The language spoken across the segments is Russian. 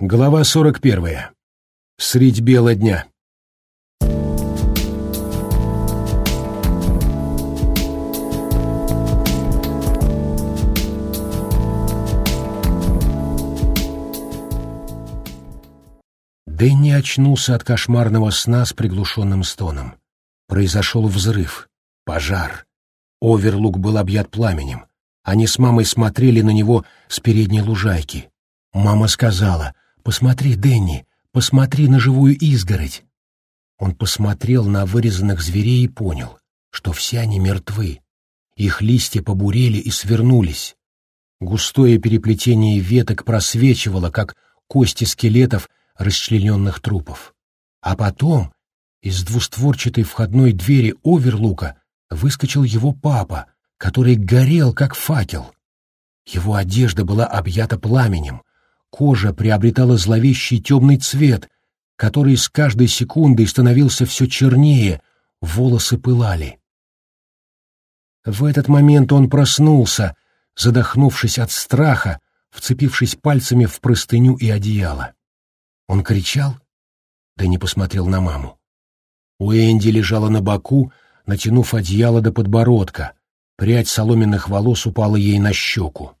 Глава сорок первая. Средь бела дня. Дэнни очнулся от кошмарного сна с приглушенным стоном. Произошел взрыв, пожар. Оверлук был объят пламенем. Они с мамой смотрели на него с передней лужайки. Мама сказала, «Посмотри, Дэнни, посмотри на живую изгородь». Он посмотрел на вырезанных зверей и понял, что все они мертвы. Их листья побурели и свернулись. Густое переплетение веток просвечивало, как кости скелетов расчлененных трупов. А потом из двустворчатой входной двери оверлука выскочил его папа, который горел, как факел. Его одежда была объята пламенем, кожа приобретала зловещий темный цвет, который с каждой секундой становился все чернее, волосы пылали. В этот момент он проснулся, задохнувшись от страха, вцепившись пальцами в простыню и одеяло. Он кричал, да не посмотрел на маму. Уэнди лежала на боку, натянув одеяло до подбородка, прядь соломенных волос упала ей на щеку.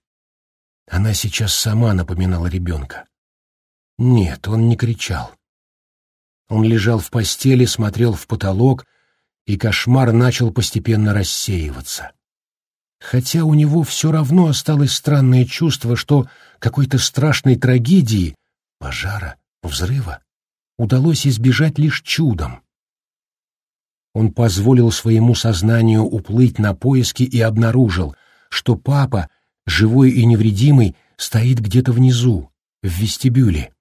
Она сейчас сама напоминала ребенка. Нет, он не кричал. Он лежал в постели, смотрел в потолок, и кошмар начал постепенно рассеиваться. Хотя у него все равно осталось странное чувство, что какой-то страшной трагедии, пожара, взрыва, удалось избежать лишь чудом. Он позволил своему сознанию уплыть на поиски и обнаружил, что папа, живой и невредимый, стоит где-то внизу, в вестибюле.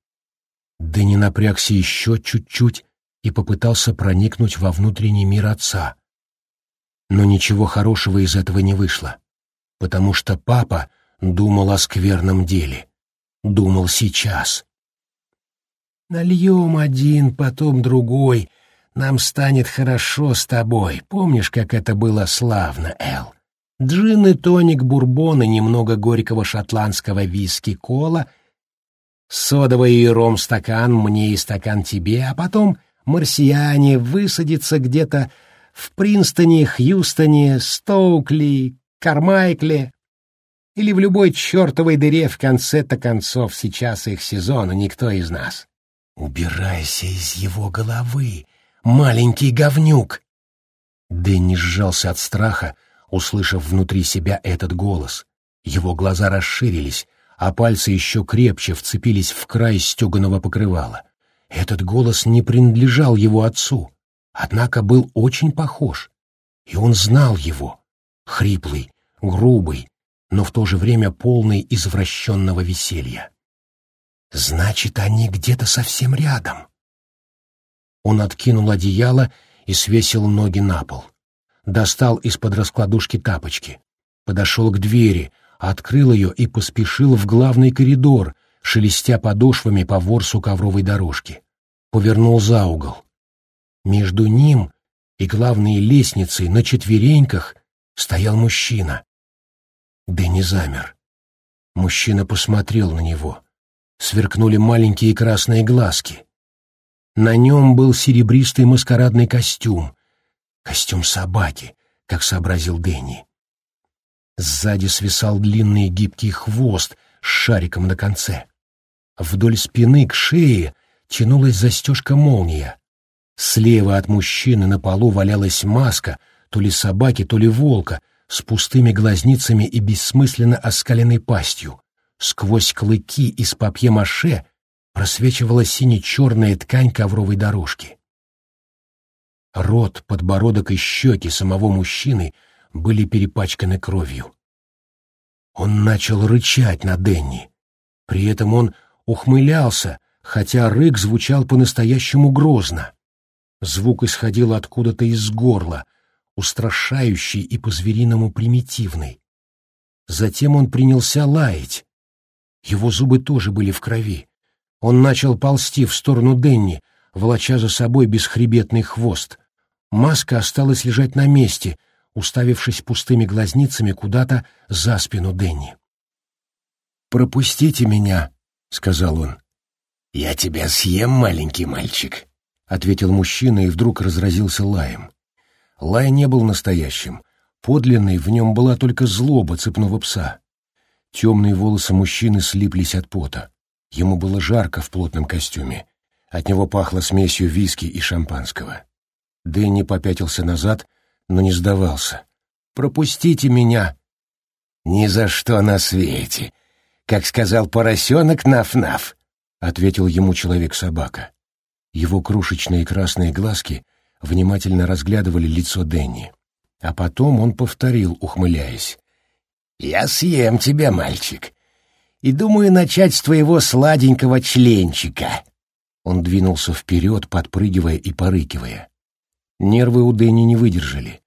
Да не напрягся еще чуть-чуть и попытался проникнуть во внутренний мир отца. Но ничего хорошего из этого не вышло, потому что папа думал о скверном деле. Думал сейчас, Нальем один, потом другой. Нам станет хорошо с тобой. Помнишь, как это было славно, Эл? Джин и тоник бурбон и немного горького шотландского виски-кола, содовый и ром стакан мне и стакан тебе, а потом марсиане высадятся где-то в Принстоне, Хьюстоне, Стоукли, Кармайкле или в любой чертовой дыре в конце-то концов сейчас их сезон, и никто из нас. «Убирайся из его головы, маленький говнюк!» Дэнни сжался от страха, услышав внутри себя этот голос. Его глаза расширились, а пальцы еще крепче вцепились в край стеганого покрывала. Этот голос не принадлежал его отцу, однако был очень похож. И он знал его, хриплый, грубый, но в то же время полный извращенного веселья. Значит, они где-то совсем рядом. Он откинул одеяло и свесил ноги на пол. Достал из-под раскладушки тапочки. Подошел к двери, открыл ее и поспешил в главный коридор, шелестя подошвами по ворсу ковровой дорожки. Повернул за угол. Между ним и главной лестницей на четвереньках стоял мужчина. Дэнни замер. Мужчина посмотрел на него — сверкнули маленькие красные глазки. На нем был серебристый маскарадный костюм. Костюм собаки, как сообразил Дэнни. Сзади свисал длинный гибкий хвост с шариком на конце. Вдоль спины к шее тянулась застежка-молния. Слева от мужчины на полу валялась маска, то ли собаки, то ли волка, с пустыми глазницами и бессмысленно оскаленной пастью. Сквозь клыки из папье-маше просвечивала сине-черная ткань ковровой дорожки. Рот, подбородок и щеки самого мужчины были перепачканы кровью. Он начал рычать на Денни. При этом он ухмылялся, хотя рык звучал по-настоящему грозно. Звук исходил откуда-то из горла, устрашающий и по-звериному примитивный. Затем он принялся лаять, его зубы тоже были в крови. Он начал ползти в сторону Денни, волоча за собой бесхребетный хвост. Маска осталась лежать на месте, уставившись пустыми глазницами куда-то за спину Денни. «Пропустите меня», — сказал он. «Я тебя съем, маленький мальчик», — ответил мужчина и вдруг разразился лаем. Лай не был настоящим. Подлинной в нем была только злоба цепного пса. Темные волосы мужчины слиплись от пота. Ему было жарко в плотном костюме. От него пахло смесью виски и шампанского. Дэнни попятился назад, но не сдавался. «Пропустите меня!» «Ни за что на свете!» Как сказал поросенок Наф-Наф, — ответил ему человек-собака. Его крошечные красные глазки внимательно разглядывали лицо Дэнни. А потом он повторил, ухмыляясь. «Я съем тебя, мальчик, и думаю начать с твоего сладенького членчика». Он двинулся вперед, подпрыгивая и порыкивая. Нервы у Дэнни не выдержали.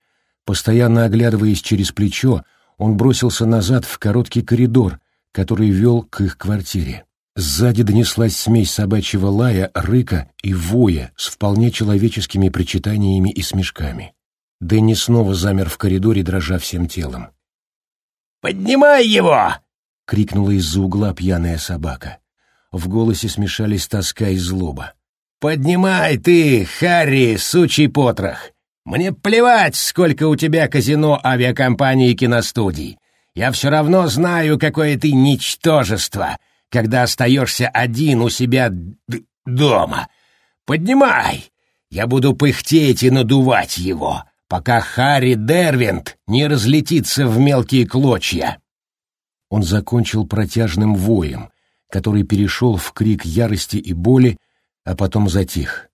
Постоянно оглядываясь через плечо, он бросился назад в короткий коридор, который вел к их квартире. Сзади донеслась смесь собачьего лая, рыка и воя с вполне человеческими причитаниями и смешками. Дэнни снова замер в коридоре, дрожа всем телом. «Поднимай его!» — крикнула из-за угла пьяная собака. В голосе смешались тоска и злоба. «Поднимай ты, Харри, сучий потрох! Мне плевать, сколько у тебя казино, авиакомпаний и киностудий. Я все равно знаю, какое ты ничтожество, когда остаешься один у себя дома. Поднимай! Я буду пыхтеть и надувать его, пока Харри Дервинт не разлетится в мелкие клочья». Он закончил протяжным воем, который перешел в крик ярости и боли, а потом затих.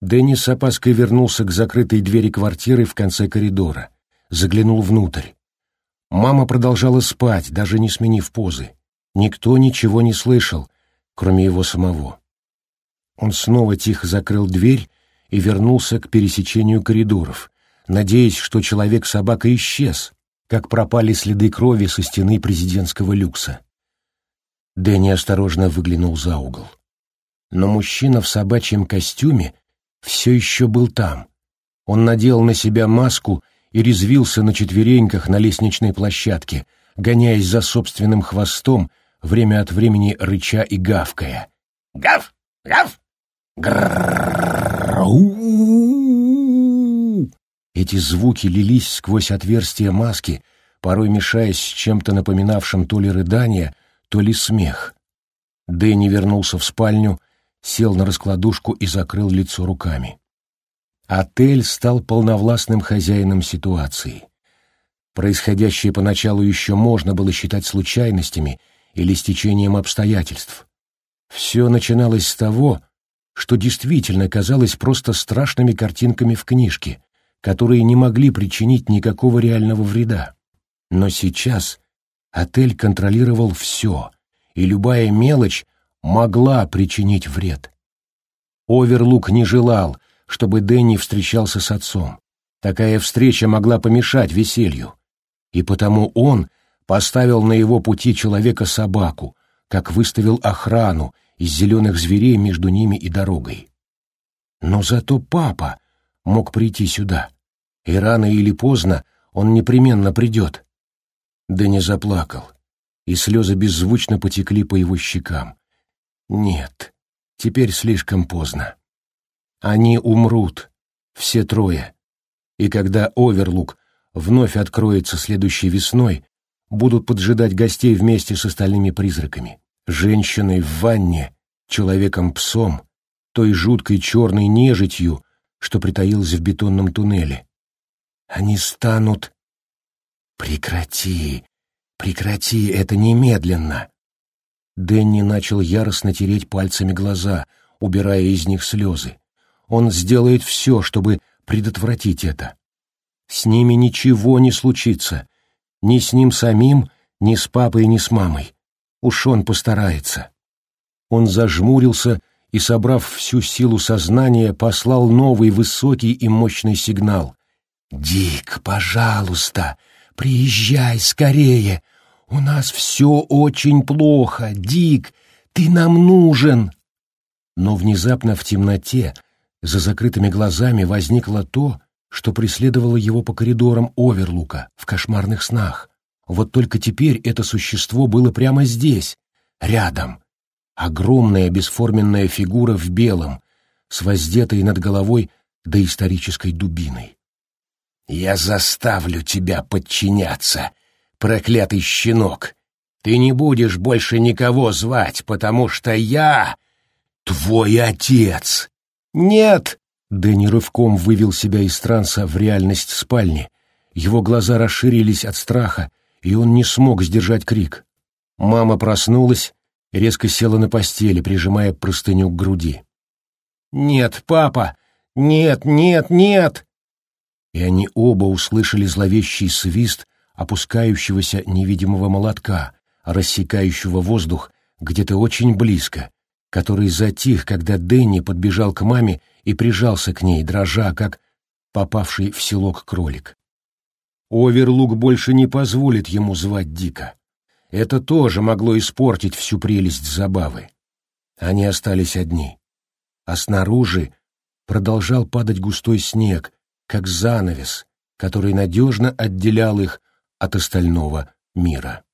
Дэнни с опаской вернулся к закрытой двери квартиры в конце коридора, заглянул внутрь. Мама продолжала спать, даже не сменив позы. Никто ничего не слышал, кроме его самого. Он снова тихо закрыл дверь и вернулся к пересечению коридоров, надеясь, что человек-собака исчез, как пропали следы крови со стены президентского люкса. Дэнни осторожно выглянул за угол. Но мужчина в собачьем костюме все еще был там. Он надел на себя маску и резвился на четвереньках на лестничной площадке, гоняясь за собственным хвостом, время от времени рыча и гавкая. «Гав! Гав! Эти звуки лились сквозь маски, порой мешаясь с чем-то напоминавшим то ли рыдание, то ли смех. Дэнни вернулся в спальню, сел на раскладушку и закрыл лицо руками. Отель стал полновластным хозяином ситуации. Происходящее поначалу еще можно было считать случайностями или стечением обстоятельств. Все начиналось с того, что действительно казалось просто страшными картинками в книжке, которые не могли причинить никакого реального вреда. Но сейчас отель контролировал все, и любая мелочь могла причинить вред. Оверлук не желал, чтобы Дэнни встречался с отцом. Такая встреча могла помешать веселью. И потому он поставил на его пути человека-собаку, как выставил охрану из зеленых зверей между ними и дорогой. Но зато папа мог прийти сюда, и рано или поздно он непременно придет. Дэнни заплакал, и слезы беззвучно потекли по его щекам. Нет, теперь слишком поздно. Они умрут, все трое. И когда Оверлук вновь откроется следующей весной, будут поджидать гостей вместе с остальными призраками. Женщиной в ванне, человеком-псом, той жуткой черной нежитью, что притаилась в бетонном туннеле. Они станут... Прекрати, прекрати это немедленно. Дэнни начал яростно тереть пальцами глаза, убирая из них слезы. Он сделает все, чтобы предотвратить это. С ними ничего не случится. Ни с ним самим, ни с папой, ни с мамой. Уж он постарается. Он зажмурился и, собрав всю силу сознания, послал новый высокий и мощный сигнал. «Дик, пожалуйста, приезжай скорее. У нас все очень плохо. Дик, ты нам нужен!» Но внезапно в темноте за закрытыми глазами возникло то, что преследовало его по коридорам Оверлука в кошмарных снах. Вот только теперь это существо было прямо здесь, рядом. огромная бесформенная фигура в белом, с воздетой над головой доисторической дубиной. «Я заставлю тебя подчиняться, проклятый щенок! Ты не будешь больше никого звать, потому что я твой отец!» «Нет!» — Дэнни рывком вывел себя из транса в реальность спальни. Его глаза расширились от страха, и он не смог сдержать крик. Мама проснулась резко села на постели, прижимая простыню к груди. «Нет, папа! Нет, нет, нет!» И они оба услышали зловещий свист опускающегося невидимого молотка, рассекающего воздух где-то очень близко, который затих, когда Дэнни подбежал к маме и прижался к ней, дрожа, как попавший в селок кролик. Оверлук больше не позволит ему звать Дика. Это тоже могло испортить всю прелесть забавы. Они остались одни а снаружи продолжал падать густой снег, как занавес, который надежно отделял их от остального мира.